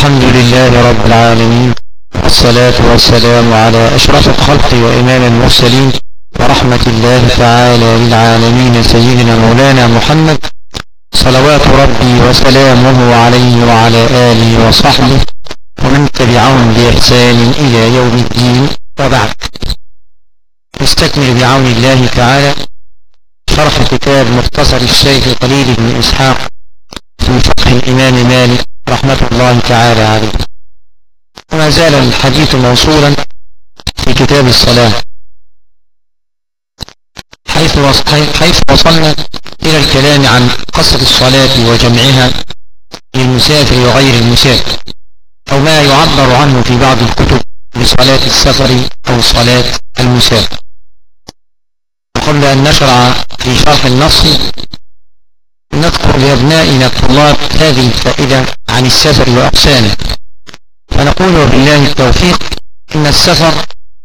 الحمد لله رب العالمين والصلاة والسلام على أشرف الخلق وإمام المرسلين ورحمة الله تعالى للعالمين سيدنا مولانا محمد صلوات ربي وسلامه عليه وعلى آله وصحبه ومن تبعهم بإحسان إلى يوم الدين. وبعد نستكمل بعون الله تعالى شرح كتاب مختصر الشيخ قليل بن إسحاق في فقه الإمام مالك رحمة الله تعالى عليه. وما زال الحديث موصولا في كتاب الصلاة. حيث حيث وصلنا إلى الكلام عن قصر الصلاة وجمعها للمسافر وغير المسافر أو ما يعبر عنه في بعض الكتب بصلاة السفر أو صلاة المسافر. وقبل أن نشرع في شرح النص نذكر لأبنائنا الطلاب هذه الفائدة عن السفر وأقسامه. فنقول بالله التوفيق إن السفر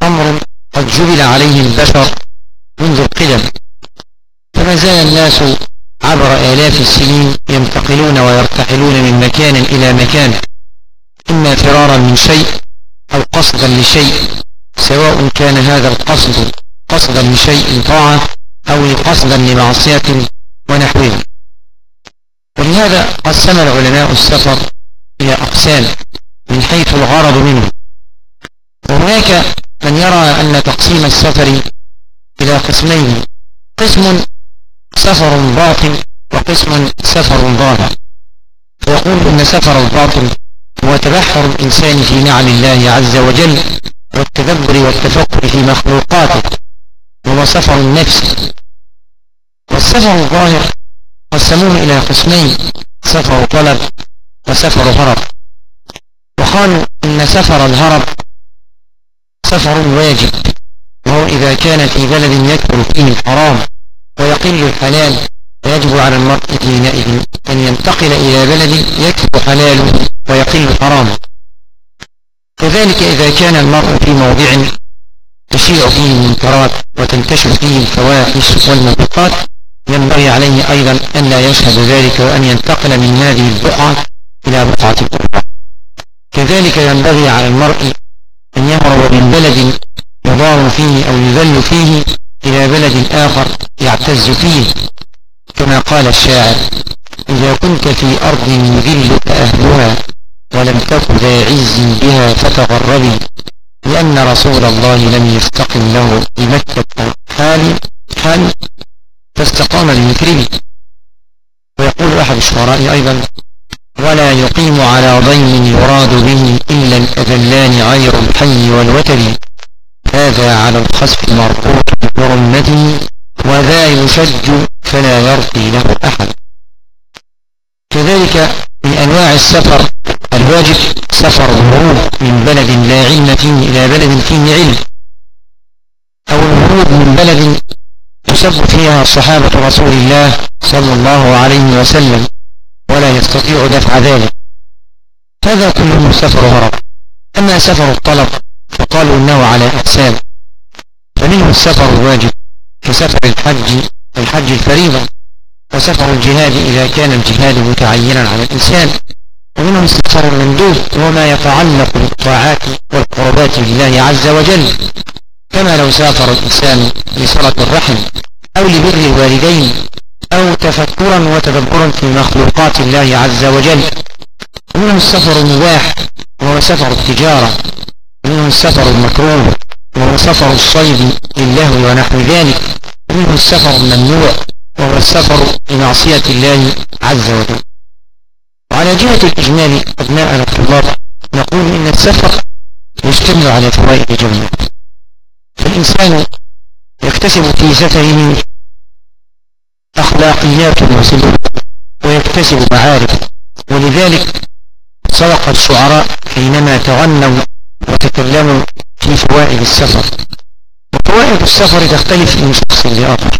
أمر قد جبل عليه البشر منذ القدم. فما زال الناس عبر آلاف السنين ينتقلون ويرتحلون من مكان إلى مكان إما فرارا من شيء أو قصدا لشيء سواء كان هذا القصد قصدا لشيء طاعة أو قصدا لمعصية ونحوه. ولهذا قسم العلماء السفر إلى أقسام من حيث الغرض منه. وهناك من يرى أن تقسيم السفر إلى قسمين قسم سفر باطن وقسم سفر ظاهر فيقول أن سفر الباطن هو تبحر الإنسان في نعم الله عز وجل والتدبر والتفكر في مخلوقاته وهو سفر النفس. والسفر الظاهر قسموه إلى قسمين سفر طلب وسفر هرب وقالوا إن سفر الهرب سفر واجب وهو إذا كان في بلد يكثر فيه الحرام ويقل الحلال فيجب على المرء حينئذ أن ينتقل إلى بلد يكثر حلاله ويقل حرامه كذلك إذا كان المرء في موضع تشيع فيه المنكرات وتنتشر فيه الفواحش والمنطقات ينبغي عليه أيضا أن لا يشهد ذلك وأن ينتقل من هذه البقعة إلى بقعة أخرى. كذلك ينبغي على المرء أن يهرب من بلد يضار فيه أو يذل فيه إلى بلد آخر يعتز فيه. كما قال الشاعر إذا كنت في أرض يذلك أهلها ولم تك ذا عز بها فتغربي لأن رسول الله لم يستقم له بمكة حال حال فاستقام لمكرمه ويقول أحد الشعراء أيضا ولا يقيم على ضيم يراد به إلا الأذلان غير الحي والوتر. هذا على الخسف مربوط برمته وذا يشج فلا يرقي له أحد. كذلك من أنواع السفر الواجب سفر الهروب من بلد لا علم فيه إلى بلد فيه علم. أو الهروب من بلد تسب فيها صحابة رسول الله صلى الله عليه وسلم ولا يستطيع دفع ذلك. هذا كله سفر هرب أما سفر الطلب فقالوا إنه على أقسام فمنه السفر الواجب كسفر الحج الحج الفريضة وسفر الجهاد إذا كان الجهاد متعينا على الإنسان. ومنه السفر المندوب وما يتعلق بالطاعات والقربات لله عز وجل. كما لو سافر الإنسان لصلة الرحم أو لبر الوالدين أو تفكرا وتدبرا في مخلوقات الله عز وجل ومنه السفر المباح وهو سفر التجارة ومنه السفر المكروه وهو سفر الصيد لله ونحو ذلك ومنه السفر الممنوع وهو السفر لمعصية الله عز وجل. وعلى جهة الإجمال أبناء الطلاب نقول إن السفر يشتمل على فوائد جميلة فالإنسان يكتسب في سفره أخلاقيات وسلوك ويكتسب معارف ولذلك صدق الشعراء حينما تغنوا وتكلموا في فوائد السفر. وفوائد السفر تختلف من شخص لآخر.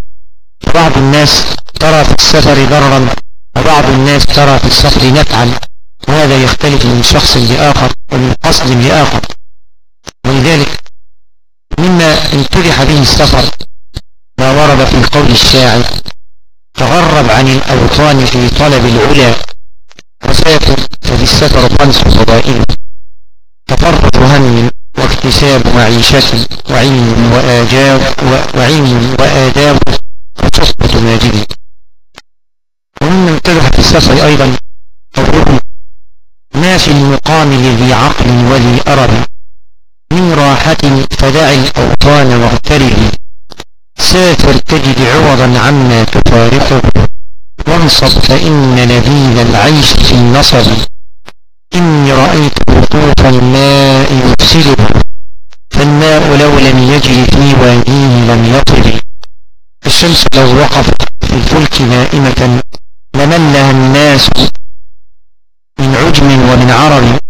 بعض الناس ترى في السفر ضررا وبعض الناس ترى في السفر نفعا. وهذا يختلف من شخص لآخر ومن قصد لآخر. ولذلك مما امتدح به السفر ما ورد في قول الشاعر تغرب عن الأوطان في طلب العلا وسيكون ففي السفر خمس فضائل تفرق هم واكتساب معيشة وعلم وآجاب وعلم وآداب وصحبة ماجد. ومن اتجه في السفر أيضا قوله ما في المقام لذي عقل وذي أرب؟ من راحة فدع الأوطان واغترب. سافر تجد عوضا عما تفارقه. وانصب فإن لذيذ العيش في النصب إني رأيت وقوف الماء يفسده. فالماء لو لم يجري في واديه لم يطل الشمس لو وقفت في الفلك نائمة لملها الناس من عجم ومن عرب.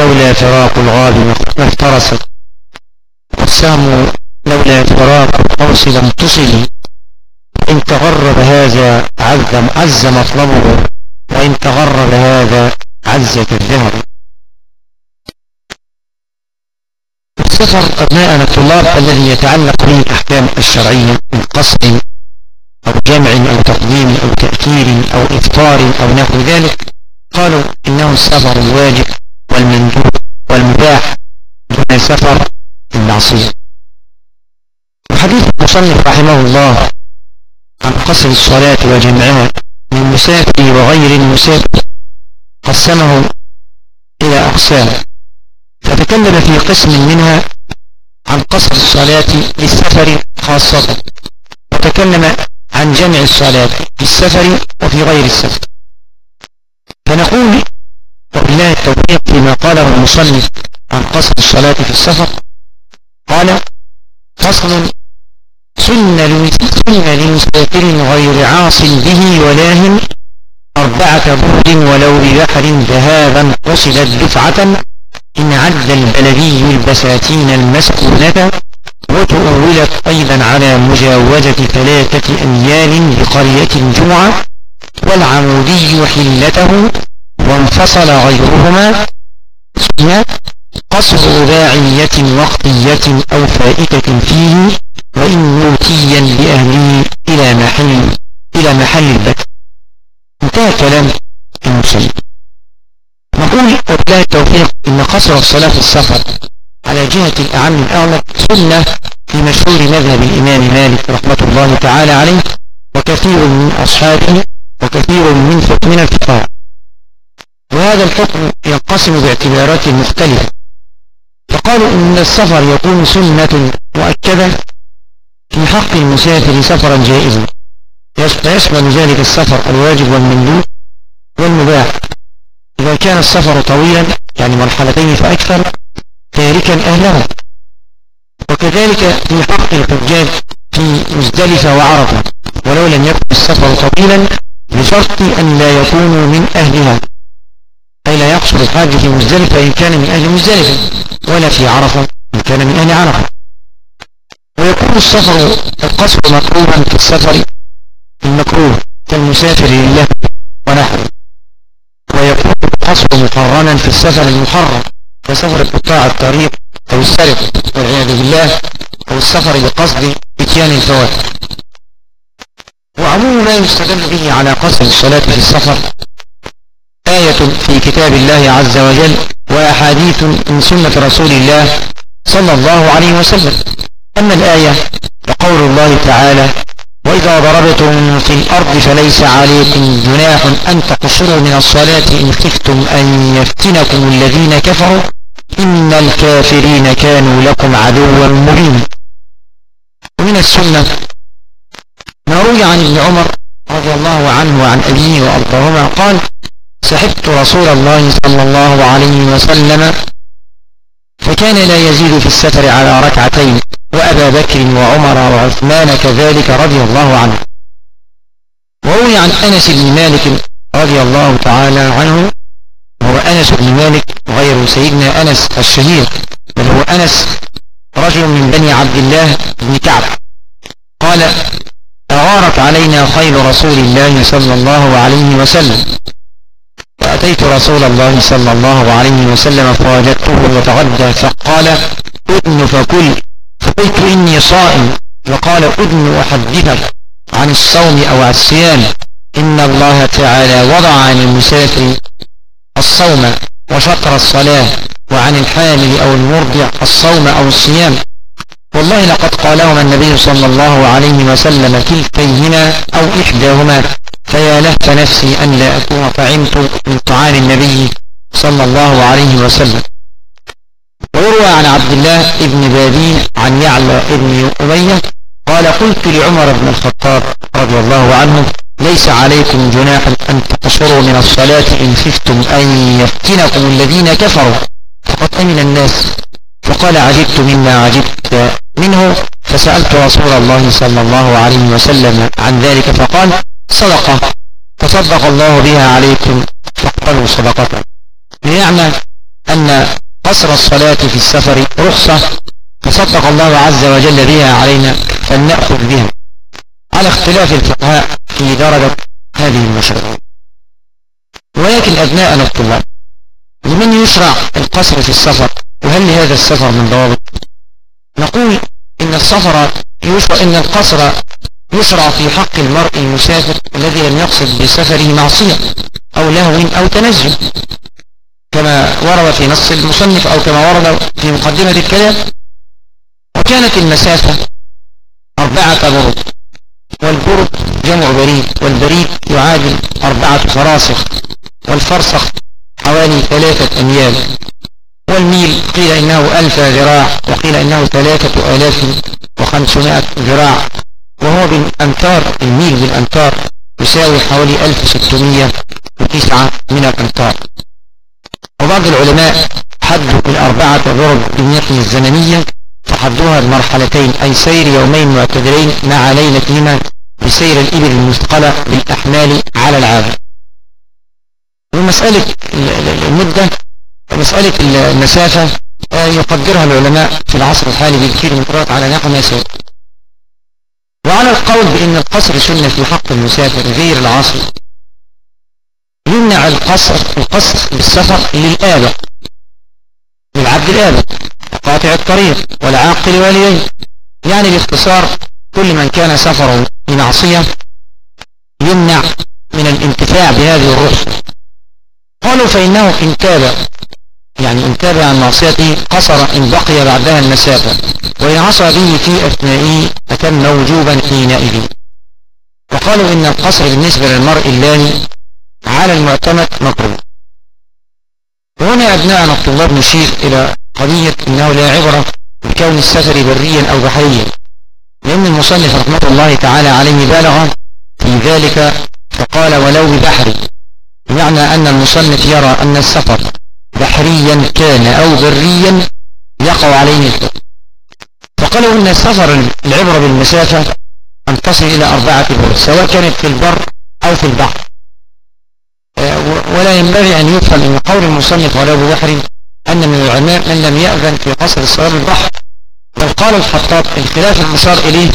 لولا فراق الغاب ما افترست والسهم لولا فراق القوس لم تصل. إن تغرب هذا عز, عز مطلبه وإن تغرب هذا عز كالذهب السفر أبناءنا الطلاب الذي يتعلق به الأحكام الشرعية من قصد أو جمع أو تقديم أو تأثير أو إفطار أو نحو ذلك. قالوا إنه السفر الواجب والمندوب والمباح دون سفر المعصية وحديث المصنف رحمه الله عن قصر الصلاة وجمعها من مسافر وغير المسافر قسمه إلى أقسام. فتكلم في قسم منها عن قصر الصلاة للسفر خاصة. وتكلم عن جمع الصلاة في السفر وفي غير السفر. فنقول وبالله التوفيق فيما قاله المصنف عن قصر الصلاة في السفر؟ قال فصل سن لمسافر غير عاص به ولاه أربعة برد ولو ببحر ذهابا قصدت دفعة إن عد البلدي البساتين المسكونة وتؤولت أيضا على مجاوزة ثلاثة أميال بقرية جمعة والعمودي حلته وانفصل غيرهما قصر رباعية وقتية أو فائتة فيه وإن موتيا لأهله إلى محل إلى محل البت انتهى كلام المسلم نقول وبالله التوفيق إن قصر الصلاة في السفر على جهة الأعم الأعلى سنة في مشهور مذهب الإمام مالك رحمة الله تعالى عليه وكثير من أصحابه وكثير من من الفقهاء. وهذا الحكم ينقسم باعتبارات مختلفة. فقالوا إن السفر يكون سنة مؤكدة في حق المسافر سفرا جائزا. يشمل ذلك السفر الواجب والمندوب والمباح. إذا كان السفر طويلا يعني مرحلتين فأكثر تاركا أهله. وكذلك في حق الحجاج في مزدلفة وعرفة. ولو لم يكن السفر طويلا بشرط أن لا يكونوا من أهلها. أي لا يقصر الحاج في مزدلفة إن كان من أهل مزدلفة ولا في عرفة إن كان من أهل عرفة. ويكون السفر القصر مكروها في السفر المكروه كالمسافر لله ونحوه. ويكون القصر مقرنا في السفر المحرم كسفر قطاع الطريق أو السرقة والعياذ بالله أو السفر بقصد إتيان الفوات وعموم ما يستدل به على قصر الصلاة في السفر آية في كتاب الله عز وجل وأحاديث من سنة رسول الله صلى الله عليه وسلم. أما الآية فقول الله تعالى وإذا ضربتم في الأرض فليس عليكم جناح أن تقصروا من الصلاة إن خفتم أن يفتنكم الذين كفروا. إن الكافرين كانوا لكم عدوا مبينا. ومن السنة ما روي عن ابن عمر رضي الله عنه وعن أبيه وأرضاهما قال سحبت رسول الله صلى الله عليه وسلم فكان لا يزيد في السفر على ركعتين وأبا بكر وعمر وعثمان كذلك رضي الله عنه. وروي عن أنس بن مالك رضي الله تعالى عنه وهو أنس بن مالك غير سيدنا أنس الشهير بل هو أنس رجل من بني عبد الله بن كعب. قال أغارت علينا خيل رسول الله صلى الله عليه وسلم. فأتيت رسول الله صلى الله عليه وسلم فوجدته يتغدى فقال أدن فكل. فقلت إني صائم. فقال أدن أحدثك عن الصوم أو الصيام. إن الله تعالى وضع عن المسافر الصوم وشطر الصلاة وعن الحامل أو المرضع الصوم أو الصيام. والله لقد قالهما النبي صلى الله عليه وسلم كلتيهما أو إحداهما. فيا لهف نفسي أن لا أكون طعمت من طعام النبي صلى الله عليه وسلم. ويروى عن عبد الله ابن بابين عن يعلى ابن أمية قال قلت لعمر بن الخطاب رضي الله عنه ليس عليكم جناح أن تقصروا من الصلاة إن خفتم أن يفتنكم الذين كفروا. فقد أمن الناس فقال عجبت مما عجبت منه. فسألت رسول الله صلى الله عليه وسلم عن ذلك فقال صدقة. تصدق الله بها عليكم فاقبلوا صدقته ليعمل أن قصر الصلاة في السفر رخصة فصدق الله عز وجل بها علينا فلنأخذ بها. على اختلاف الفقهاء في درجة هذه المشروع. ولكن أبناءنا الطلاب لمن يشرع القصر في السفر؟ وهل لهذا السفر من ضوابط؟ نقول إن السفر يشرع إن القصر يشرع في حق المرء المسافر الذي لم يقصد بسفره معصية أو لهو أو تنزل كما ورد في نص المصنف أو كما ورد في مقدمة الكلام وكانت المسافة أربعة برد والبرد جمع بريد والبريد يعادل أربعة فراسخ والفرسخ حوالي ثلاثة أميال. والميل قيل إنه ألف ذراع وقيل إنه ثلاثة آلاف وخمسمائة ذراع. وهو بالأمتار الميل بالأمتار يساوي حوالي 1609 من الأمتار وبعض العلماء حدوا الأربعة ضرب بالنقل الزمنية فحدوها المرحلتين أي سير يومين معتدلين مع ليلتهما بسير الإبل المثقلة بالأحمال على العادة ومسألة المدة مسألة المسافة آه، يقدرها العلماء في العصر الحالي قرات على نحو ما سير وعلى القول بأن القصر سنة في حق المسافر غير العاصر يمنع القصر القصر بالسفر للآبة للعبد الآبة قاطع الطريق والعاقل واليين يعني باختصار كل من كان سفره بمعصية يمنع من الانتفاع بهذه الرخصة قالوا فإنه إن تاب يعني إن تاب عن معصيته قصر إن بقي بعدها المسافة وإن عصى به في أثنائه أتم وجوبا حينئذ. وقالوا إن القصر بالنسبة للمرء اللاني على المعتمد مكروه. وهنا أبناءنا الطلاب نشير إلى قضية أنه لا عبرة بكون السفر بريا أو بحريا لأن المصنف رحمة الله تعالى عليه بالغ في ذلك فقال ولو ببحر بمعنى أن المصنف يرى أن السفر بحريا كان أو بريا يقع عليه. الحكم فقالوا أن السفر العبرة بالمسافة أن تصل إلى أربعة برد سواء كانت في البر أو في البحر. ولا ينبغي أن يفهم أن قول المصنف ولو ببحر أن من العلماء من لم يأذن في قصر الصلاة بالبحر. بل قال الحطاب الخلاف المشار إليه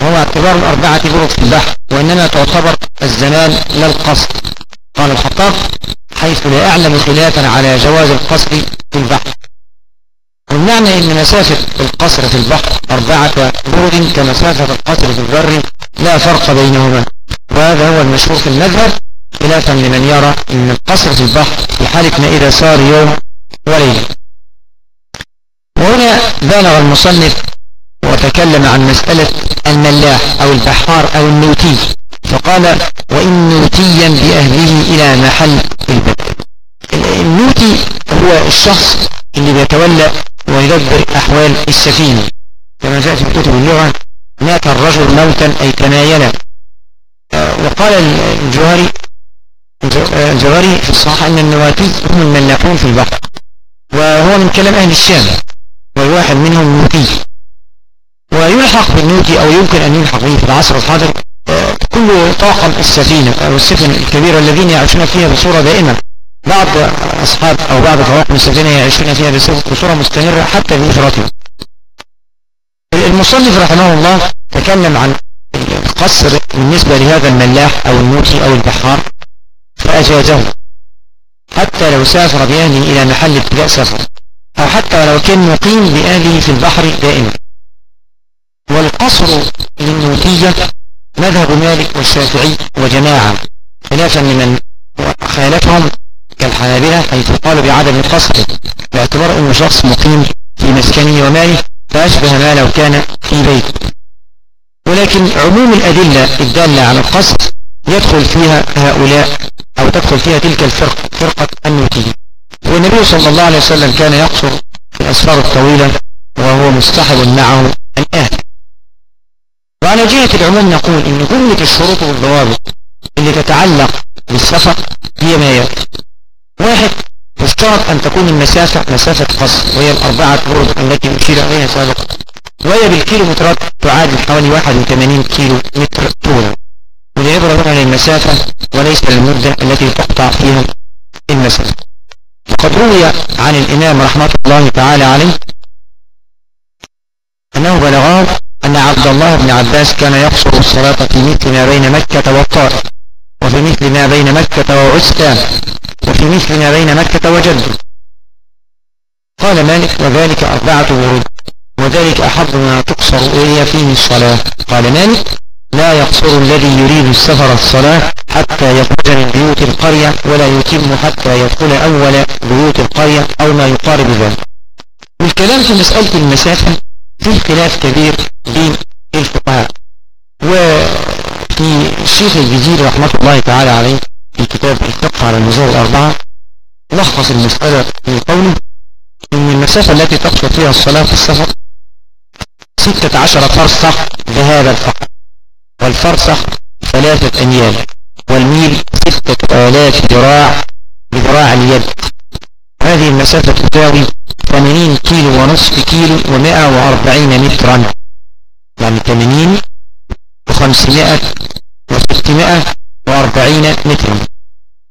وهو اعتبار الأربعة برد في البحر وإنما تعتبر الزمان لا القصر. قال الحطاب حيث لا أعلم خلافا على جواز القصر في البحر. والمعنى أن مسافة القصر في البحر أربعة برد كمسافة القصر في البر لا فرق بينهما وهذا هو المشهور في المذهب خلافا لمن يرى أن القصر في البحر في حالة ما إذا صار يوم وليلة. وهنا بالغ المصنف وتكلم عن مسألة الملاح أو البحار أو النوتي فقال وإن نوتيا بأهله إلى محل البدء. النوتي هو الشخص اللي بيتولى ويدبر أحوال السفينة. كما جاء في كتب اللغة مات الرجل موتا أي تنايلا آه، وقال الجوهري الجواري في الصحاح أن النواتي هم الملاحون في البحر وهو من كلام أهل الشام والواحد منهم نوتي. ويلحق بالنوتي أو يمكن أن يلحق به في العصر الحاضر كل طاقم السفينة أو السفن الكبيرة الذين يعيشون فيها بصورة دائمة. بعض أصحاب أو بعض طواقم السفينة يعيشون فيها بصورة مستمرة حتى بأسرتهم المصنف رحمه الله تكلم عن القصر بالنسبة لهذا الملاح أو النوتي أو البحار فأجازه. حتى لو سافر بأهله إلى محل ابتداء سفر أو حتى ولو كان مقيم بأهله في البحر دائما. والقصر للنوتية مذهب مالك والشافعي وجماعة خلافا لمن خالفهم كالحنابلة حيث قالوا بعدم القصر باعتبار أنه شخص مقيم في مسكنه وماله فأشبه ما لو كان في بيته. ولكن عموم الأدلة الدالة على القصر يدخل فيها هؤلاء أو تدخل فيها تلك الفرقة فرقة النوتية. والنبي صلى الله عليه وسلم كان يقصر في الأسفار الطويلة وهو مصطحب معه وعلى جهة العموم نقول إن جملة الشروط والضوابط اللي تتعلق بالسفر هي ما يأتي واحد يشترط أن تكون المسافة مسافة قصر وهي الأربعة برد التي أشير إليها سابقا. وهي بالكيلومترات تعادل حوالي 81 كيلو متر طولا. والعبرة هنا للمسافة وليس للمدة التي تقطع فيها المسافة. وقد روي عن الإمام رحمة الله تعالى عليه أنه بلغه أن عبد الله بن عباس كان يقصر الصلاة في مثل ما بين مكة والطائف وفي مثل ما بين مكة وعسكان وفي مثل ما بين مكة وجد قال مالك وذلك أربعة ورود وذلك أحب ما تقصر إلي فيه الصلاة. قال مالك لا يقصر الذي يريد السفر الصلاة حتى يخرج من بيوت القرية ولا يتم حتى يدخل أول بيوت القرية أو ما يقارب ذلك. والكلام في مسألة المسافة فيه خلاف كبير بين الفقهاء. وفي الشيخ الجزيري رحمة الله تعالى عليه في كتاب الفقه على النزول الأربعة لخص المسألة في قوله إن المسافة التي تقصد فيها الصلاة في السفر ستة عشر فرسخ ذهابا فقط والفرسخ ثلاثة أميال والميل ستة آلاف ذراع بذراع اليد. هذه المسافة تساوي 80 كيلو كيلو و140 مترا يعني 80 و500 و640 مترا.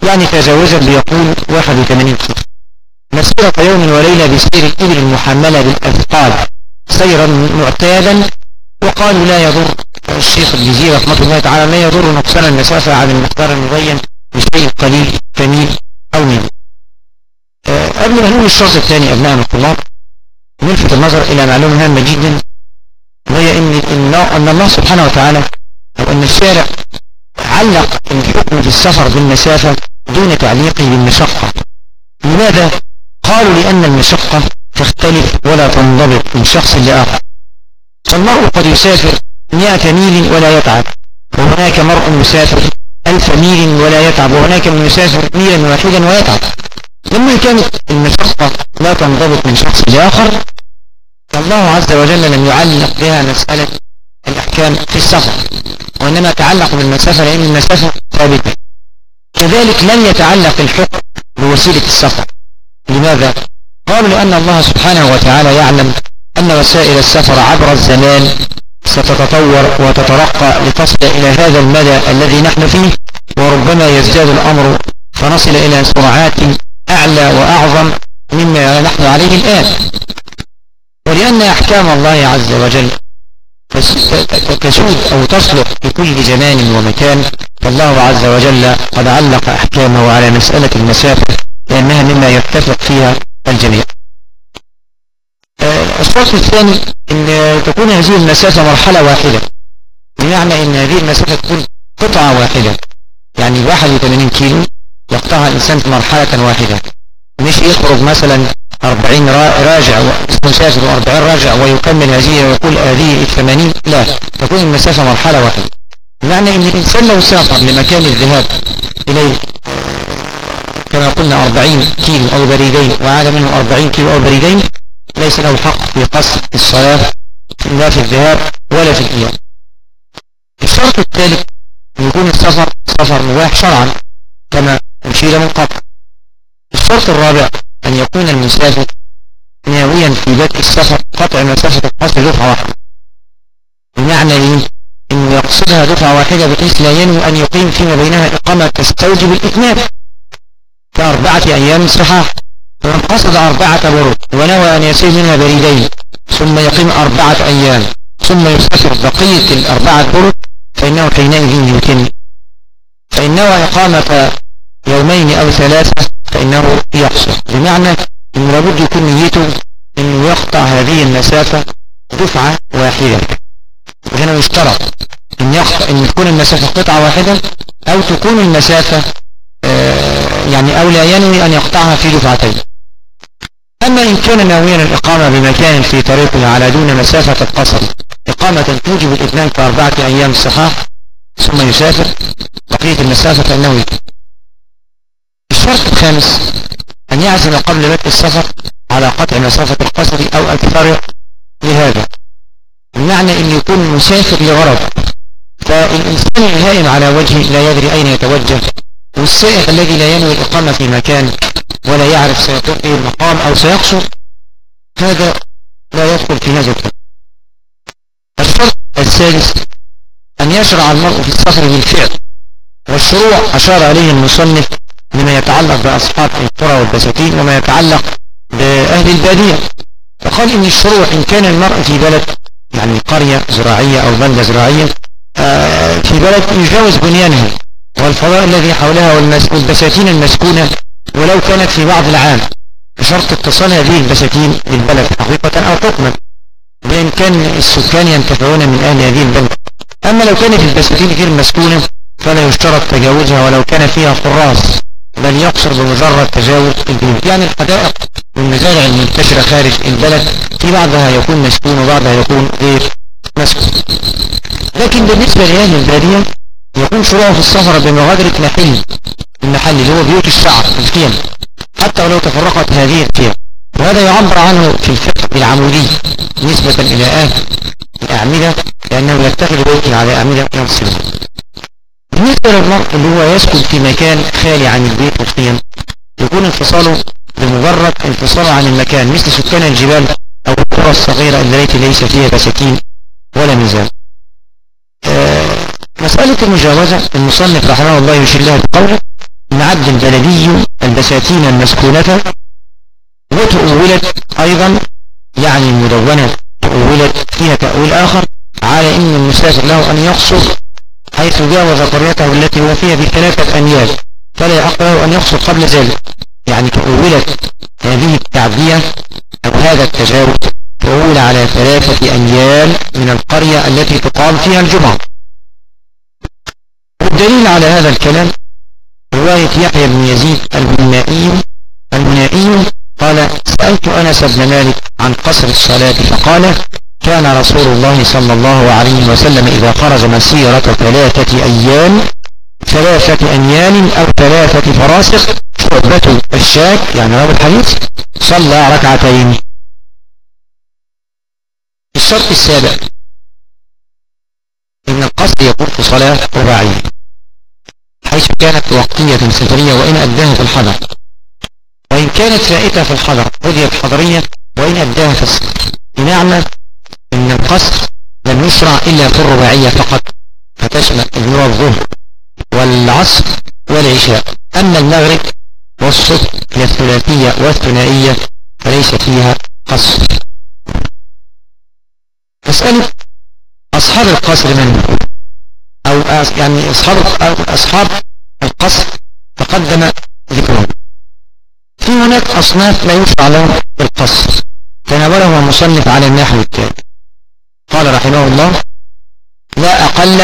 يعني تجاوزا بيقول 81 كيلو. مسيرة يوم وليلة بسير الإبل المحملة بالأثقال سيرا معتادا. وقالوا لا يضر الشيخ الجزيرة رحمة الله تعالى لا يضر نقصان المسافة عن المقدار المبين بشيء قليل كميل أو ميل أه قبل ما نقول الشرط الثاني أبناء الطلاب نلفت النظر إلى معلومة هامة جدا وهي إن, إن, الله سبحانه وتعالى أو أن الشارع علق الحكم في السفر بالمسافة دون تعليقه بالمشقة. لماذا؟ قالوا لأن المشقة تختلف ولا تنضبط من شخص لآخر. فالمرء قد يسافر مئة ميل ولا يتعب وهناك مرء يسافر ألف ميل ولا يتعب وهناك من يسافر ميلا واحدا ويتعب. لما كانت المشقة لا تنضبط من شخص لآخر فالله عز وجل لم يعلق بها مسألة الأحكام في السفر وإنما تعلق بالمسافة لأن المسافة ثابتة كذلك لم يتعلق الحكم بوسيلة السفر لماذا؟ قالوا لأن الله سبحانه وتعالى يعلم أن وسائل السفر عبر الزمان ستتطور وتترقى لتصل إلى هذا المدى الذي نحن فيه وربما يزداد الأمر فنصل إلى سرعات أعلى وأعظم مما نحن عليه الآن. ولأن أحكام الله عز وجل تسود أو تصلح في كل زمان ومكان فالله عز وجل قد علق أحكامه على مسألة المسافة لأنها مما يتفق فيها الجميع. الشرط الثاني أن تكون هذه المسافة مرحلة واحدة. بمعنى أن هذه المسافة تكون قطعة واحدة. يعني 81 كيلو يقطعها الإنسان في مرحلة واحدة. مش يخرج مثلا 40 راجع مسافر و40 راجع ويكمل هذه ويقول هذه 80 لا تكون المسافة مرحلة واحدة. بمعنى أن الإنسان لو سافر لمكان الذهاب إليه كما قلنا 40 كيلو أو بريدين وعاد منه 40 كيلو أو بريدين ليس له حق في قصر الصلاة لا في الذهاب ولا في الإياب الشرط الثالث يكون السفر سفر مباح شرعا كما أشير من قبل الشرط الرابع أن يكون المسافر ناويا في بدء السفر قطع مسافة القصر دفعة واحدة بمعنى؟ انه يقصدها دفعة واحدة بحيث لا ينوي أن يقيم فيما بينها إقامة تستوجب الإتمام. كأربعة أيام صحاح. فمن قصد أربعة برد ونوى أن يسير منها بريدين ثم يقيم أربعة أيام ثم يسافر بقية الأربعة برد فإنه حينئذ يتم فإن نوى إقامة يومين أو ثلاثة فإنه يقصر بمعنى أنه لابد يكون نيته أنه يقطع هذه المسافة دفعة واحدة. وهنا يشترط أن, يقطع أن تكون المسافة قطعة واحدة أو تكون المسافة آه يعني أو لا ينوي أن يقطعها في دفعتين. أما إن كان ناويا الإقامة بمكان في طريقه على دون مسافة القصر إقامة توجب الإتمام في أربعة أيام صحاح ثم يسافر بقية المسافة فإنه الشرط الخامس أن يعزم قبل بدء السفر على قطع مسافة القصر أو أكثر لهذا. بمعنى أن يكون المسافر لغرض. فالإنسان الهائم على وجهه لا يدري أين يتوجه. والسائح الذي لا ينوي الإقامة في مكان ولا يعرف إيه المقام أو سيقصر هذا لا يدخل في هذا الكلام الشرط الثالث أن يشرع المرء في السفر بالفعل. والشروع أشار عليه المصنف لما يتعلق بأصحاب القرى والبساتين وما يتعلق بأهل البادية. فقال إن الشروع إن كان المرء في بلد يعني قرية زراعية أو بلدة زراعية آه، في بلد يجاوز بنيانها والفضاء الذي حولها والبساتين المسكونة ولو كانت في بعض العام. بشرط اتصال هذه البساتين بالبلد حقيقة أو حكما. بأن كان السكان ينتفعون من أهل هذه البلد. أما لو كانت البساتين غير مسكونة فلا يشترط تجاوزها ولو كان فيها حراس بل يقصر بمجرد تجاوز البيوت يعني الحدائق والمزارع المنتشرة خارج البلد في بعضها يكون مسكون وبعضها يكون غير مسكون. لكن بالنسبة لأهل البادية يكون شروعه في السفر بمغادرة محل المحل اللي هو بيوت الشعب الخيم حتى ولو تفرقت هذه الخيم وهذا يعبر عنه في الفقه العمودي نسبة إلى أهل الأعمدة لأنه يتخذ بيته على أعمدة ينصبه بالنسبة للمرء اللي هو يسكن في مكان خالي عن البيت والخيم يكون انفصاله بمجرد انفصاله عن المكان مثل سكان الجبال أو القرى الصغيرة التي ليس فيها بساتين ولا ميزان. آه مسألة المجاوزة المصنف رحمه الله يشير لها بقوله نعد البلدي البساتين المسكونة وتؤولت أيضا يعني المدونة تؤولت فيها تأويل آخر على أن المسافر له أن يقصر حيث جاوز قريته التي هو فيها بثلاثة أميال فلا يحق له أن يقصر قبل ذلك. يعني تؤولت هذه التعدية أو هذا التجاوز تؤول على ثلاثة أميال من القرية التي تقام فيها الجمعة. والدليل على هذا الكلام رواية يحيى بن يزيد المنائي. المنائي قال سألت أنس بن مالك عن قصر الصلاة فقال كان رسول الله صلى الله عليه وسلم إذا خرج مسيرة ثلاثة أيام ثلاثة أنيال أو ثلاثة فراسخ شعبة الشاك يعني رب الحديث صلى ركعتين. الشرط السابع إن القصد يكون في صلاة رباعية حيث كانت وقتية سفرية وإن أداها في الحضر. وإن كانت فائتة في الحضر قضيت حضرية وإن أداها في السفر بمعنى إن القصر لم يشرع إلا في الرباعية فقط فتشمل الظهر والعصر والعشاء. أما المغرب والصبح هي الثلاثية والثنائية فليس فيها قصر. مسألة أصحاب القصر من؟ أو يعني أصحاب أصحاب القصر تقدم ذكرهم. في هناك أصناف لا يشرع لهم القصر تناولهم المصنف على النحو التالي قال رحمه الله لا أقل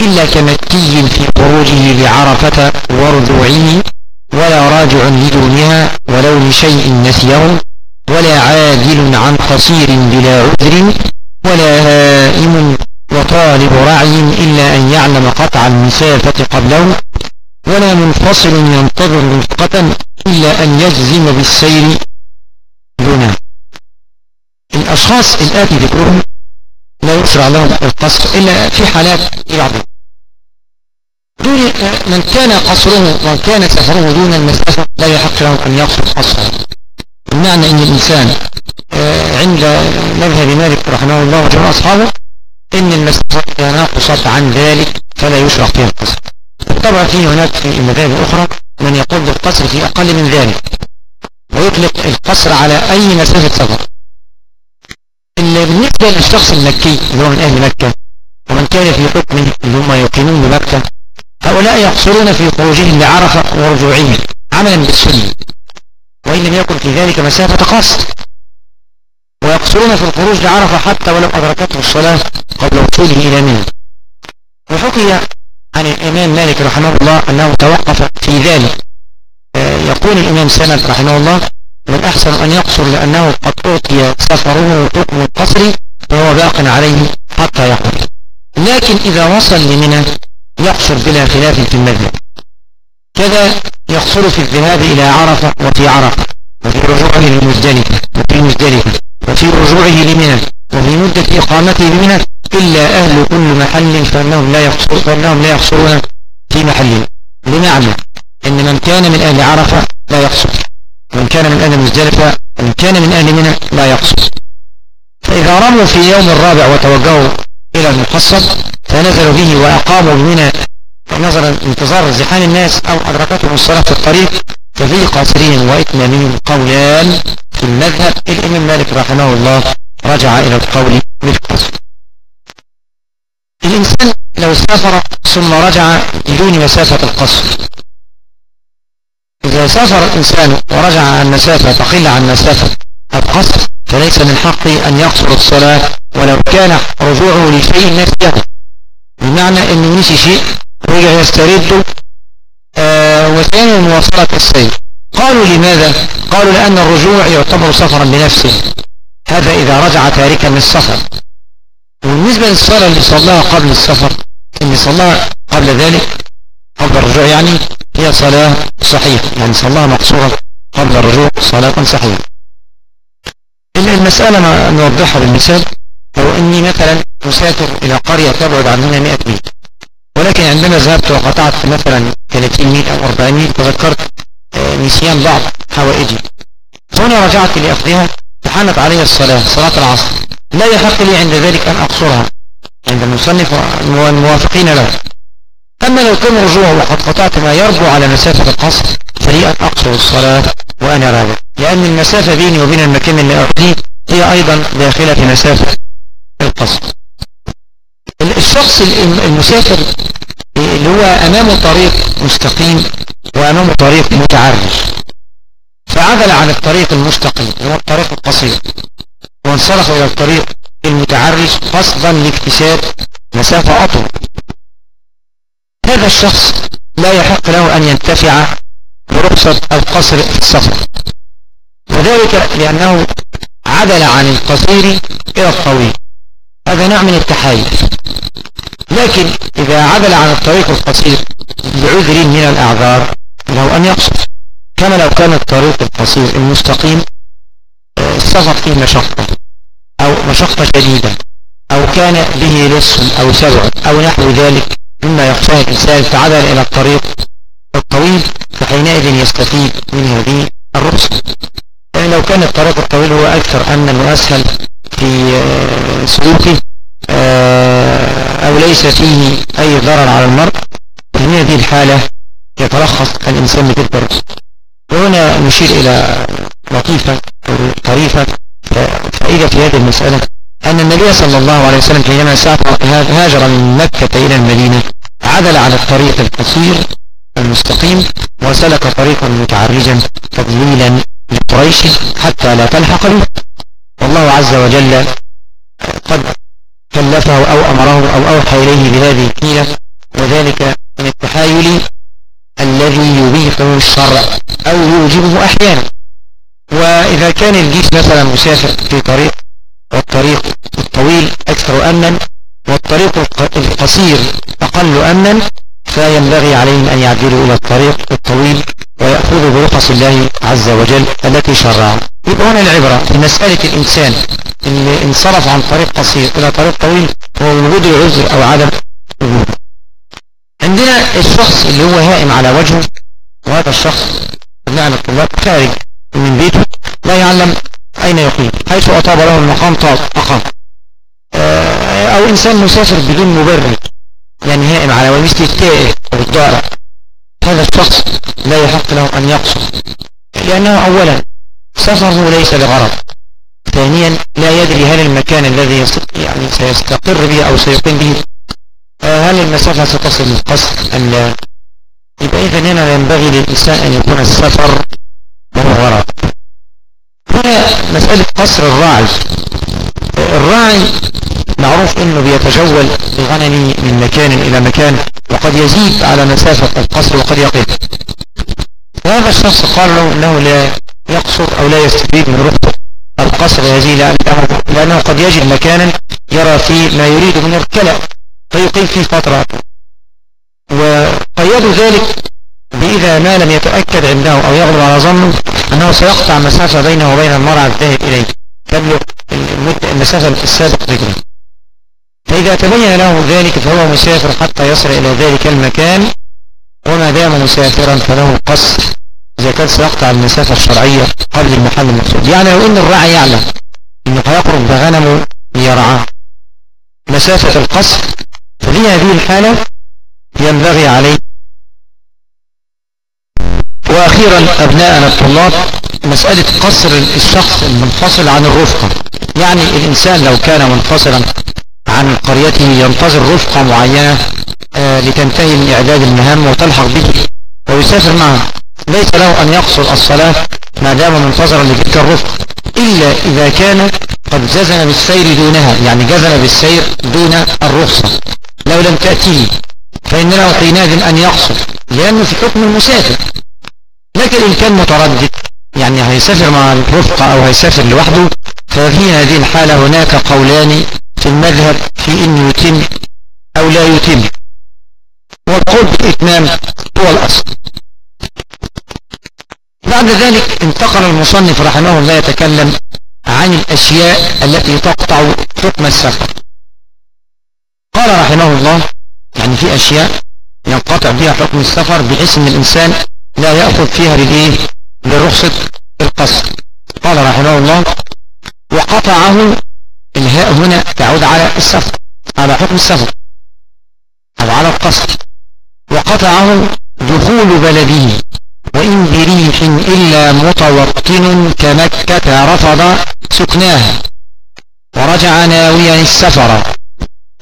إلا كمكي في خروجه لعرفة ورجوعه ولا راجع لدونها ولو لشيء نسيه ولا عادل عن قصير بلا عذر ولا هائم وطالب رعي إلا أن يعلم قطع المسافة قبله ولا منفصل ينتظر رفقة إلا أن يجزم بالسير دونه. الأشخاص الآتي ذكرهم يشرع لهم القصر إلا في حالات بعضهم دون من كان قصره ومن كان سفره دون المسافة لا يحق له أن يقصر قصره. بمعنى أن الإنسان آه، عند مذهب مالك رحمه الله وجمع أصحابه إن المسافة إذا ناقصت عن ذلك فلا يشرع فيها القصر. طبعا في هناك في المذاهب الأخرى من يقول بالقصر في أقل من ذلك. ويطلق القصر على أي مسافة سفر. اللي بالنسبة للشخص المكي اللي هو من أهل مكة ومن كان في حكمه اللي هم يقيمون بمكة هؤلاء يقصرون في خروجهم لعرفة ورجوعهم عملا بالسنة وإن لم يكن في ذلك مسافة قصر ويقصرون في الخروج لعرفة حتى ولو أدركته الصلاة قبل وصوله إلى منى. وحكي عن الإمام مالك رحمه الله أنه توقف في ذلك. آه، يقول الإمام سند رحمه الله من أحسن أن يقصر لأنه قد أعطي سفره حكم القصر وهو باق عليه حتى يقصر لكن إذا وصل لمنى يقصر بلا خلاف في المذهب. كذا يقصر في الذهاب إلى عرفة وفي عرفة وفي رجوعه للمزدلفة وفي مزدلفة وفي رجوعه لمنى وفي مدة إقامته بمنى إلا أهل كل محل فإنهم لا يقصرون فإنهم لا يقصرون في محل. بمعنى أن من كان من أهل عرفة لا يقصر. من كان من أهل مزدلفة من كان من أهل منى لا يقصر فإذا رموا في يوم الرابع وتوجهوا إلى المحصب فنزلوا به وأقاموا بمنى. نظرا انتظار زحام الناس أو أدركتهم الصلاة في الطريق ففي قاصرين وإتمامهم قولان في المذهب. الإمام مالك رحمه الله رجع إلى القول بالقصر الإنسان لو سافر ثم رجع بدون مسافة القصر إذا سافر الإنسان ورجع عن مسافة تقل عن مسافة القصر فليس من حقه أن يقصر الصلاة ولو كان رجوعه لشيء نسيه بمعنى أنه نسي شيء رجع يسترد آه وثاني مواصلة السير قالوا لماذا؟ قالوا لأن الرجوع يعتبر سفرا بنفسه هذا إذا رجع تاركا للسفر. وبالنسبة للصلاة اللي صلاها قبل السفر اللي صلاها قبل ذلك قبل الرجوع يعني هي صلاة صحيحة يعني صلاها مقصورة قبل الرجوع صلاة صحيحة. المسألة ما نوضحها بالمثال لو أني مثلا مسافر إلى قرية تبعد عننا 100 ميل ولكن عندما ذهبت وقطعت مثلا 30 ميل أو 40 ميل تذكرت نسيان بعض حوائجي. هنا رجعت لأخذها فحانت علي الصلاة صلاة العصر. لا يحق لي عند ذلك أن أقصرها عند المصنف والموافقين له. أما لو كان رجوع وقد قطعت ما يربو على مسافة القصر فلي أن أقصر الصلاة وأنا راجع. لأن المسافة بيني وبين المكان اللي أرضيه هي أيضا داخلة في مسافة القصر. الشخص المسافر اللي هو أمامه طريق مستقيم وأمامه طريق متعرج. فعدل عن الطريق المستقيم هو الطريق القصير. وانصرف إلى الطريق المتعرج قصدا لاكتساب مسافة أطول. هذا الشخص لا يحق له أن ينتفع برخصة القصر في السفر. وذلك لأنه عدل عن القصير إلى الطويل. هذا نوع من التحايل. لكن إذا عدل عن الطريق القصير بعذر من الأعذار له أن يقصر. كما لو كان الطريق القصير المستقيم آه، السفر فيه مشقة أو مشقة شديدة أو كان به لص أو سبع أو نحو ذلك. مما يخشاه الإنسان فعدل إلى الطريق الطويل فحينئذ يستفيد من هذه الرخصة يعني لو كان الطريق الطويل هو أكثر أمنا وأسهل في آه، سلوكه آه، أو ليس فيه أي ضرر على المرء فمن هذه الحالة يتلخص الإنسان بتلك الرخصة وهنا نشير إلى لطيفة أو طريفة فائدة في هذه المسألة أن النبي صلى الله عليه وسلم حينما سافر هاجر من مكة إلى المدينة عدل على الطريق القصير المستقيم وسلك طريقا متعرجا تضليلا لقريش حتى لا تلحق به. والله عز وجل قد كلفه أو أمره أو أوحى إليه بهذه الحيلة وذلك من التحايل الذي يبيحه الشرع أو يوجبه أحيانا. وإذا كان الجيش مثلا مسافر في طريق والطريق الطويل أكثر أمنا والطريق القصير أقل أمنا فينبغي عليهم أن يعدلوا إلى الطريق الطويل ويأخذوا برخص الله عز وجل التي شرعها يبقى هنا العبرة في مسألة الإنسان. اللي انصرف عن طريق قصير إلى طريق طويل هو وجود العذر أو عدم عندنا الشخص اللي هو هائم على وجهه وهذا الشخص بمعنى الطلاب خارج من بيته لا يعلم أين يقيم؟ حيث أطاب له المقام أقام آه، أو إنسان مسافر بدون مبرر يعني هائم على ومثل التائه أو الضارع هذا الشخص لا يحق له أن يقصر لأنه أولا سفره ليس لغرض ثانيا لا يدري هل المكان الذي يعني سيستقر به أو سيقيم به آه، هل المسافة ستصل للقصر أم لا. يبقى إذا هنا ينبغي للإنسان أن يكون السفر وهو غرض. هنا مسألة قصر الراعي. الراعي معروف إنه بيتجول بغنم من مكان إلى مكان وقد يزيد على مسافة القصر وقد يقف وهذا هذا الشخص قال له إنه لا يقصر أو لا يستفيد من رخصة القصر هذه لأنه, لأنه قد يجد مكانا يرى فيه ما يريد من الكلى فيقيم فيه فترة. وقيدوا ذلك بإذا ما لم يتأكد عنده أو يغلب على ظنه أنه سيقطع مسافة بينه وبين المرأة الذاهب إليه تبلغ المسافة السابق ذكره. فإذا تبين له ذلك فهو مسافر حتى يصل إلى ذلك المكان وما دام مسافرا فله قصر إذا كان سيقطع المسافة الشرعية قبل المحل المقصود. يعني لو إن الراعي يعلم إنه هيقرب بغنمه ليرعاه. مسافة القصر ففي هذه الحالة ينبغي عليه وأخيرا أبناءنا الطلاب مسألة قصر الشخص المنفصل عن الرفقة. يعني الإنسان لو كان منفصلا عن قريته ينتظر رفقة معينة آه لتنتهي من إعداد المهام وتلحق به ويسافر معه ليس له أن يقصر الصلاة ما دام منتظرا لتلك الرفقة إلا إذا كان قد جزم بالسير دونها يعني جزم بالسير دون الرخصة. لو لم تأتيه فإن له حينئذ أن يقصر لأنه في حكم المسافر. لكن إن كان متردد يعني هيسافر مع الرفقة أو هيسافر لوحده ففي هذه الحالة هناك قولان في المذهب في إنه يتم أو لا يتم. والقول بالإتمام هو الأصل. بعد ذلك انتقل المصنف رحمه الله يتكلم عن الأشياء التي تقطع حكم السفر. قال رحمه الله يعني في أشياء ينقطع بها حكم السفر بحيث ان الإنسان لا يأخذ فيها بالإيه برخصة القصر. قال رحمه الله وقطعه الهاء هنا تعود على السفر على حكم السفر أو على القصر. وقطعه دخول بلده وإن بريح إلا متوطن كمكة رفض سكناها ورجع ناويا السفر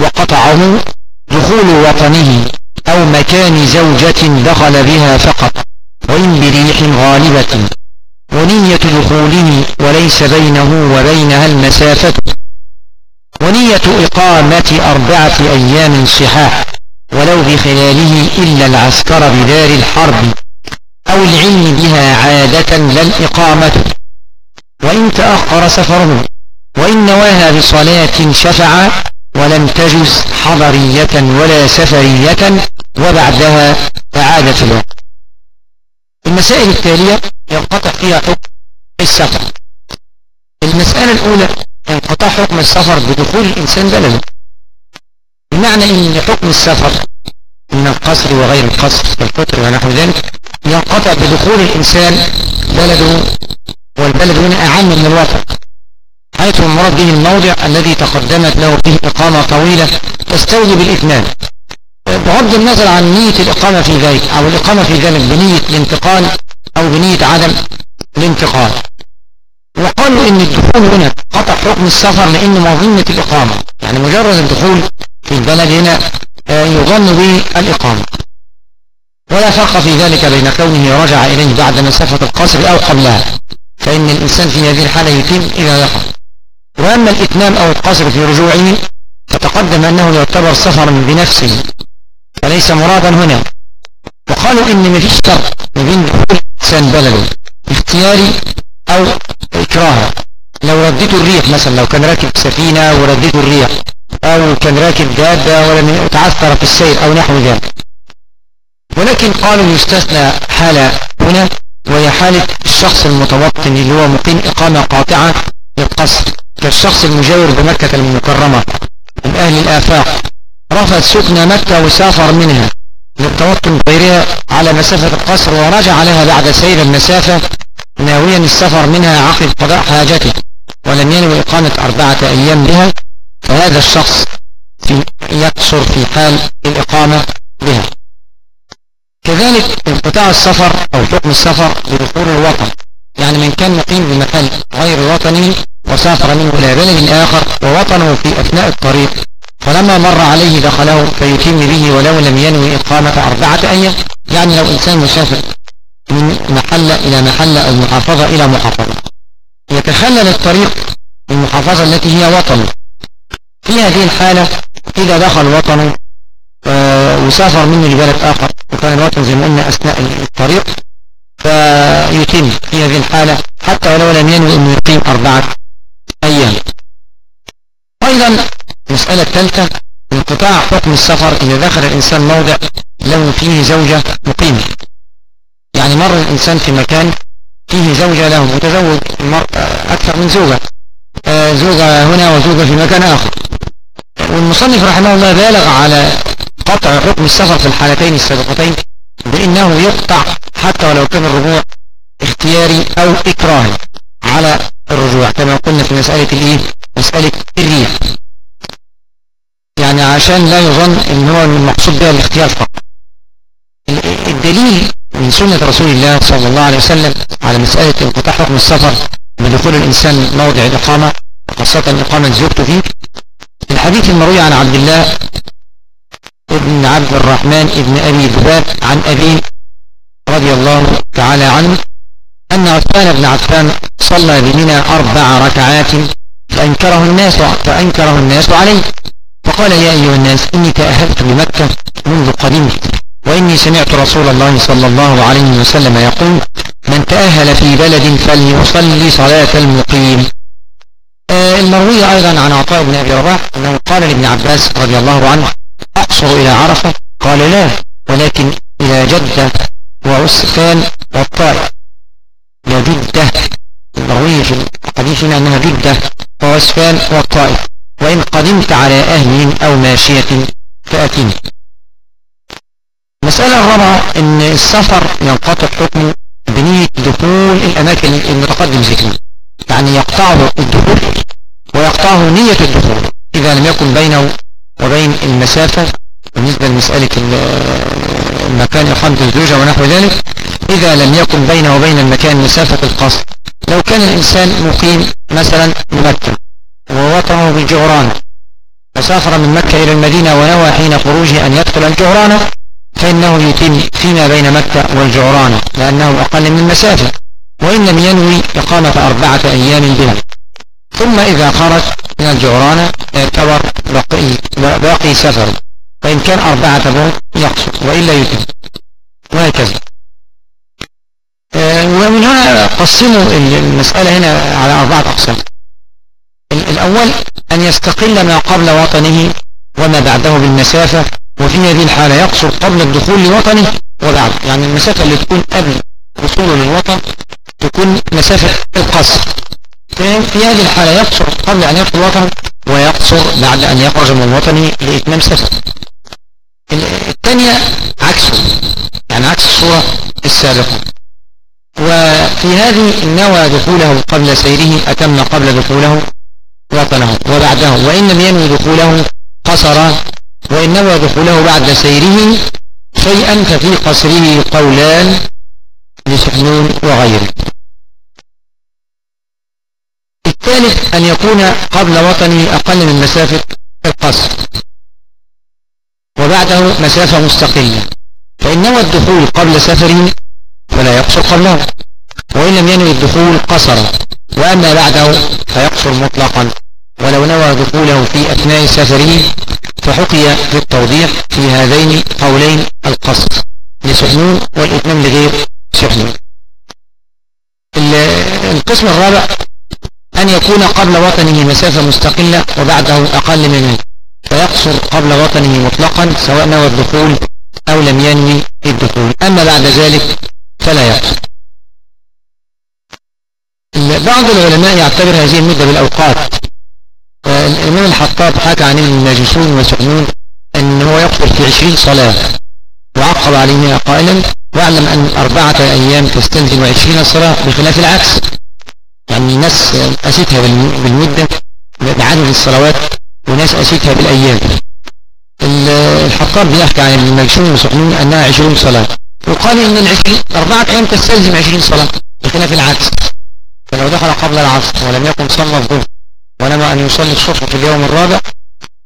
وقطعه دخول وطنه أو مكان زوجة دخل بها فقط. وإن بريح غالبة ونية دخوله وليس بينه وبينها المسافة ونية إقامة أربعة أيام صحاح ولو بخلاله إلا العسكر بدار الحرب أو العلم بها عادة لا الإقامة وإن تأخر سفره وإن نواها بصلاة شفع ولم تجز حضرية ولا سفرية وبعدها أعادت الوقت المسائل التالية ينقطع فيها حكم السفر. المسألة الأولى انقطاع حكم السفر بدخول الإنسان بلده. بمعنى أن حكم السفر من القصر وغير القصر والفطر ونحو ذلك ينقطع بدخول الإنسان بلده والبلد هنا أعم من الوطن. حيث المراد به الموضع الذي تقدمت له به إقامة طويلة تستوجب الإثنان بغض النظر عن نية الإقامة في ذلك أو الإقامة في ذلك بنية الانتقال أو بنية عدم الانتقال. وقالوا إن الدخول هنا قطع حكم السفر لأن مظنة الإقامة يعني مجرد الدخول في البلد هنا آه، يظن به الإقامة ولا فرق في ذلك بين كونه رجع إليه بعد مسافة القصر أو قبلها فإن الإنسان في هذه الحالة يتم إذا دخل وأما الإتمام أو القصر في رجوعه فتقدم أنه يعتبر سفرا بنفسه. وليس مرادا هنا. وقالوا إن مفيش فرق ما بين دخول الإنسان بلده اختياري أو إكراها لو رديت الريح مثلا لو كان راكب سفينة ورديت الريح أو كان راكب دابة ولم يتعثر في السير أو نحو ذلك. ولكن قالوا يستثنى حالة هنا وهي حالة الشخص المتوطن اللي هو مقيم إقامة قاطعة للقصر كالشخص المجاور بمكة المكرمة من أهل الآفاق. رفض سكن مكة وسافر منها. للتوطن غيرها على مسافة القصر ورجع لها بعد سير المسافة ناويا السفر منها عقب قضاء حاجته ولم ينوي إقامة أربعة أيام بها. فهذا الشخص في يقصر في حال الإقامة بها. كذلك انقطاع السفر أو حكم السفر بدخول الوطن. يعني من كان مقيم بمكان غير وطني وسافر منه إلى بلد آخر ووطنه في أثناء الطريق. فلما مر عليه دخله فيتم به ولو لم ينوي إقامة أربعة أيام. يعني لو إنسان مسافر من محلة إلى محلة أو محافظة إلى محافظة. يتخلل الطريق المحافظة التي هي وطنه. في هذه الحالة إذا دخل وطنه آه، وسافر منه لبلد آخر وكان الوطن زي ما قلنا أثناء الطريق فيتم في هذه الحالة حتى ولو لم ينوي أن يقيم أربعة أيام. أيضا المسألة الثالثة انقطاع حكم السفر إذا دخل الإنسان موضع له فيه زوجة مقيمة. يعني مر الإنسان في مكان فيه زوجة له متزوج أكثر من زوجة. آه، زوجة هنا وزوجة في مكان آخر. والمصنف رحمه الله بالغ على قطع حكم السفر في الحالتين السابقتين بأنه يقطع حتى ولو كان الرجوع اختياري أو إكراهي على الرجوع كما قلنا في مسألة الإيه؟ مسألة الريح. عشان لا يظن إن هو المقصود بها الاختيار فقط. الدليل من سنة رسول الله صلى الله عليه وسلم على مسألة انقطاع حكم السفر بدخول الإنسان موضع الإقامة خاصة إقامة زوجته فيه الحديث المروي عن عبد الله ابن عبد الرحمن ابن أبي ذباب عن أبي رضي الله تعالى عنه أن عثمان بن عفان صلى بمنى أربع ركعات فأنكره الناس فأنكره الناس عليه. فقال يا أيها الناس إني تأهلت بمكة منذ قدمت وإني سمعت رسول الله صلى الله عليه وسلم يقول من تأهل في بلد فليصلي صلاة المقيم. آه المروية أيضا عن عطاء بن أبي رباح أنه قال لابن عباس رضي الله عنه أقصر إلى عرفة. قال لا ولكن إلى جدة وعسفان والطائف. إلى جدة المروية في الحديث هنا أنها جدة وعسفان والطائف. وإن قدمت على أهل أو ماشية فأتني. المسألة الرابعة أن السفر ينقطع حكمه بنية دخول الأماكن المتقدم ذكرها يعني يقطعه الدخول ويقطعه نية الدخول إذا لم يكن بينه وبين المسافة. بالنسبة لمسألة المكان إقامة الزوجة ونحو ذلك إذا لم يكن بينه وبين المكان مسافة القصد لو كان الإنسان مقيم مثلا بمكة ووطنه بالجعرانة فسافر من مكة إلى المدينة ونوى حين خروجه أن يدخل الجعرانة فإنه يتم فيما بين مكة والجعرانة لأنه أقل من المسافة وإن لم ينوي إقامة أربعة أيام بها ثم إذا خرج من الجعرانة يعتبر باقي, باقي سفر فإن كان أربعة برد يقصر وإلا يتم. وهكذا. آه، ومن هنا قسموا المسألة هنا على أربعة أقسام. الأول أن يستقل ما قبل وطنه وما بعده بالمسافة وفي هذه الحالة يقصر قبل الدخول لوطنه وبعد. يعني المسافة اللي تكون قبل وصوله للوطن تكون مسافة القصر. في هذه الحالة يقصر قبل أن يدخل وطنه ويقصر بعد أن يخرج من وطنه لإتمام سفر. الثانية عكسه يعني عكس الصورة السابقة. وفي هذه نوى دخوله قبل سيره أتم قبل دخوله وطنه وبعده. وإن لم ينوي دخوله قصر وإن نوى دخوله بعد سيره شيئا ففي قصره قولان لسحنون وغيره. الثالث أن يكون قبل وطنه أقل من مسافة القصر. وبعده مسافة مستقلة. فإن نوى الدخول قبل سفره فلا يقصر قبله. وإن لم ينوي الدخول قصر. وأما بعده فيقصر مطلقا. ولو نوى دخوله في أثناء سفره فحكي في التوضيح في هذين قولين القصر لسحنون والإتمام لغير سحنون. القسم الرابع أن يكون قبل وطنه مسافة مستقلة وبعده أقل منه فيقصر قبل وطنه مطلقا سواء نوى الدخول أو لم ينوي الدخول. أما بعد ذلك فلا يقصر. بعض العلماء يعتبر هذه المدة بالأوقات الإمام الحطاب حكى عن الماجسون وسعنون أن هو يقتل في عشرين صلاة وعقب عليها قائلا واعلم أن أربعة أيام تستلزم عشرين صلاة بخلاف العكس. يعني ناس أسيتها بالمدة بعدد الصلوات وناس أسيتها بالأيام. الحطاب بيحكي عن الماجسون وسعنون أنها عشرين صلاة. وقال إن العشرين أربعة أيام تستلزم عشرين صلاة بخلاف العكس. فلو دخل قبل العصر ولم يكن صلى الظهر ونوى أن يصلي الصبح في اليوم الرابع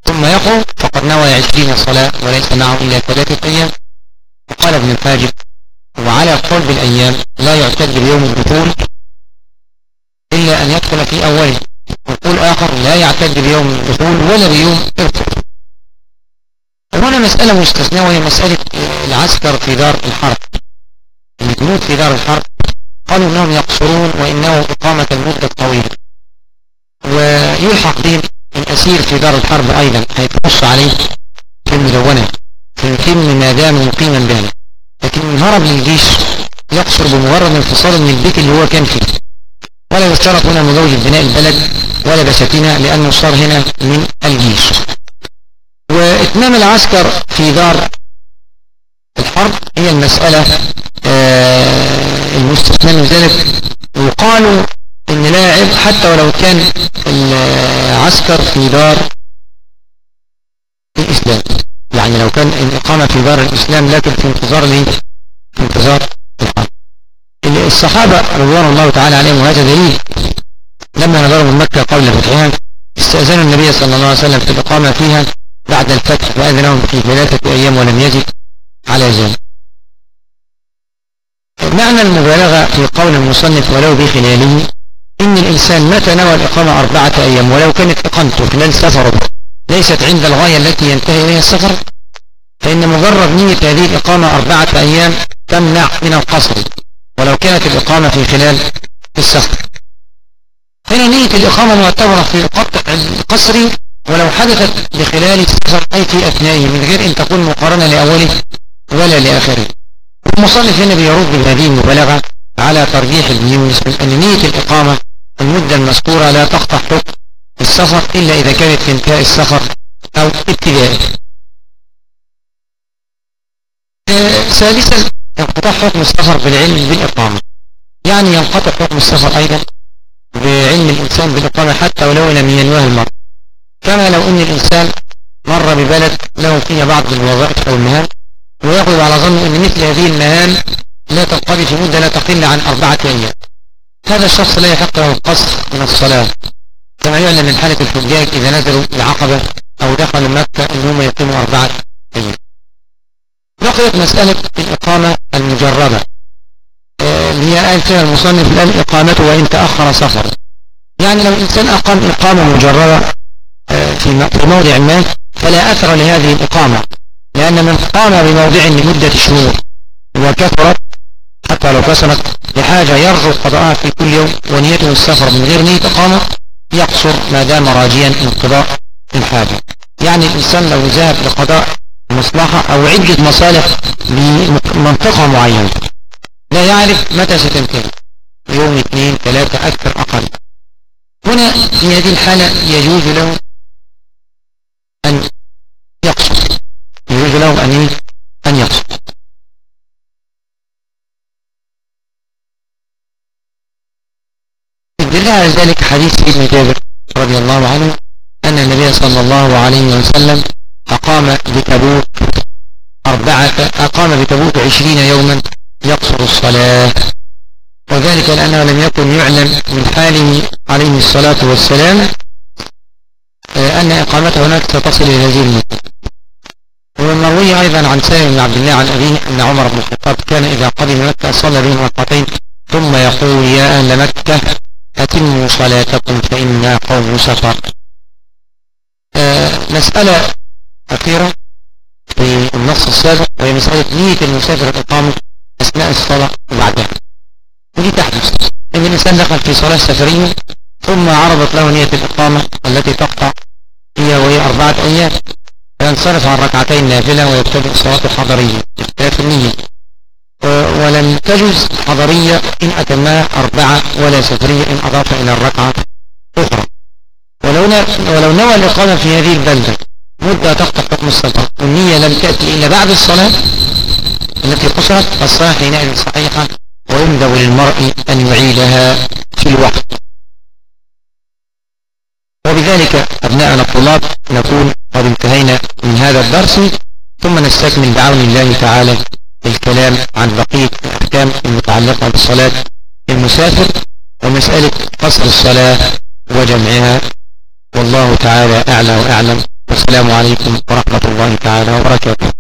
ثم يقوم فقد نوى عشرين صلاة وليس معه إلا ثلاثة أيام. وقال ابن الحاجب وعلى قول بالأيام لا يعتد بيوم الدخول إلا أن يدخل في أوله. وقول آخر لا يعتد بيوم الدخول ولا بيوم الدخول. هنا مسألة مستثنى وهي مسألة العسكر في دار الحرب. الجنود في دار الحرب قالوا إنهم يقصرون وإنه إقامة المدة الطويلة ويلحق بهم الاسير في دار الحرب أيضا هيتنص عليه في المدونة فيتم ما دام مقيما بها لكن الهرب للجيش يقصر بمجرد انفصاله من البيت اللي هو كان فيه. ولا يشترط هنا مزوج بناء البلد ولا بساتينها لأنه صار هنا من الجيش. وإتمام العسكر في دار الحرب هي المسألة آه، المستثنى من ذلك. وقالوا حتى ولو كان العسكر في دار الإسلام. يعني لو كان الإقامة في دار الإسلام لكن في انتظار ليه في انتظار الصحابة رضوان الله تعالى عليهم وهذا دليل. لما نظروا من مكة قبل فتحها استأذنوا النبي صلى الله عليه وسلم في الإقامة فيها بعد الفتح فأذنهم في ثلاثة أيام ولم يزد على ذلك. معنى المبالغة في قول المصنف ولو بخلاله إن الإنسان متى نوى الإقامة أربعة أيام ولو كانت إقامته خلال سفره ليست عند الغاية التي ينتهي إليها السفر فإن مجرد نية هذه الإقامة أربعة أيام تمنع من القصر ولو كانت الإقامة في خلال السفر. هنا نية الإقامة معتبرة في القصر ولو حدثت بخلال السفر أي في أثنائه من غير أن تكون مقارنة لأوله ولا لآخره. المصنف هنا بيرد بهذه المبالغة على ترجيح ابن أن نية الإقامة المدة المذكورة لا تقطع حكم السفر إلا إذا كانت في انتهاء السفر أو ابتدائه ثالثا انقطاع حكم السفر بالعلم بالإقامة. يعني ينقطع حكم السفر أيضا بعلم الإنسان بالإقامة حتى ولو لم ينواه المرء. كما لو أن الإنسان مر ببلد له فيها بعض الوظائف أو المهام ويأخذ على ظنه أن مثل هذه المهام لا تنقضي في مدة لا تقل عن أربعة أيام. هذا الشخص لا يحق له القصر من الصلاة. كما يعلم من حالة الحجاج إذا نزلوا العقبة أو دخلوا مكة أنهم يقيموا أربعة أيام. بقيت مسألة الإقامة المجربة آه، هي قال فيها المصنف الآن إقامته وإن تأخر سفر. يعني لو الإنسان أقام إقامة مجربة آه، في موضع ما فلا أثر لهذه الإقامة. لأن من قام بموضع لمدة شهور وكثرت حتى لو كسرت لحاجة يرجو قضاءها في كل يوم ونيته السفر من غير نية إقامة يقصر ما دام راجيا انقضاء الحاجة. يعني الإنسان لو ذهب لقضاء مصلحة أو عدة مصالح لمنطقة معينة لا يعرف متى ستنتهي يوم اثنين ثلاثة أكثر أقل. هنا في هذه الحالة يجوز له أن يقصد يجوز له أن أن يقصد على ذلك حديث ابن جابر رضي الله عنه أن النبي صلى الله عليه وسلم أقام بتبوك أربعة أقام بتبوك عشرين يوما يقصر الصلاة. وذلك لأنه لم يكن يعلم من حاله عليه الصلاة والسلام آه، أن إقامته هناك ستصل إلى هذه المدة والمروي أيضا عن سالم بن عبد الله عن أبيه أن عمر بن الخطاب كان إذا قدم مكة صلى بهم ركعتين ثم يقول يا أهل مكة أتموا صلاتكم فإنا قوم سفر. آه، مسألة أخيرة في النص السابق وهي مسألة نية المسافر الإقامة أثناء الصلاة وبعدها. ودي تحدث إن الإنسان دخل في صلاة سفرية ثم عرضت له نية الإقامة التي تقطع هي وهي أربعة أيام فينصرف عن ركعتين نافلة ويبتدئ صلاة حضرية اختلاف النية. ولم تجز حضرية إن أتمها أربعة ولا سفرية إن أضاف إلى الركعة أخرى. ولو, ولو نوى الإقامة في هذه البلدة مدة تقطع حكم السفر والنية لم تأتي إلا بعد الصلاة التي قصرت فالصلاة حينئذ صحيحة ويندب للمرء أن يعيدها في الوقت. وبذلك أبناءنا الطلاب نكون قد انتهينا من هذا الدرس ثم نستكمل بعون الله تعالى الكلام عن بقية الأحكام المتعلقة بالصلاة. المسافر ومسألة قصر الصلاة وجمعها. والله تعالى أعلى وأعلم. والسلام عليكم ورحمة الله تعالى وبركاته.